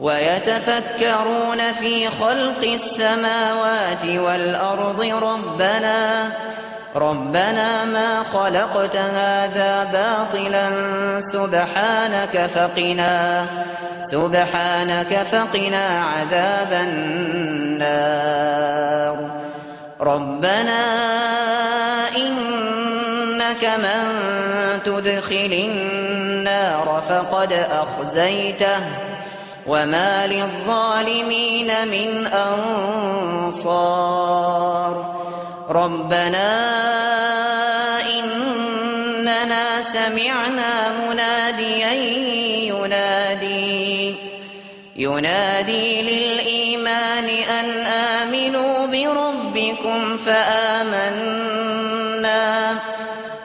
ويتفكرون في خلق السماوات والأرض ربنا ربنا ما خلقت هذا باطلا سبحانك فقنا سبحانك فقنا عذاب النار. ربنا إنك من تدخل النار فقد أخزيته. وما للظالمين من أنصار ربنا إننا سمعنا مناديا ينادي ينادي للإيمان أن آمنوا بربكم فآمنا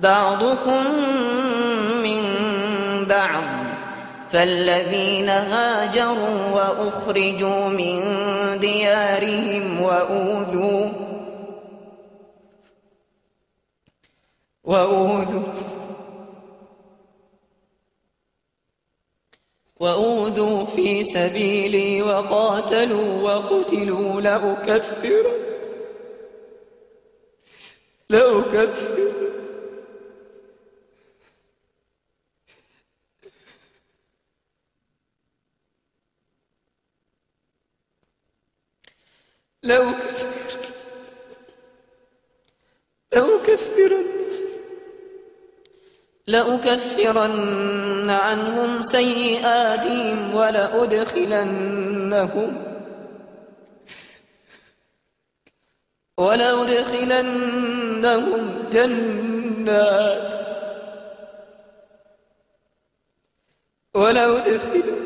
بعضكم من بعض فالذين هاجروا وأخرجوا من ديارهم وأوذوا وأوذوا وأوذوا في سبيلي وقاتلوا وقتلوا لأكفر لأكفر لأكفر لأكفرن لأكفرن عنهم سيئاتهم ولأدخلنهم ولأدخلنهم جنات. ولأدخلنهم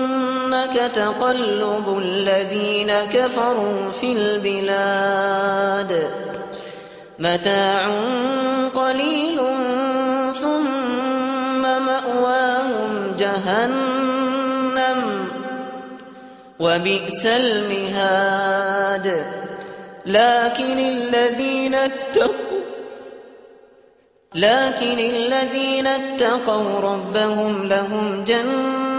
يغرنك تقلب الذين كفروا في البلاد. متاع قليل ثم مأواهم جهنم. وبئس المهاد. لكن الذين اتقوا لكن الذين اتقوا ربهم لهم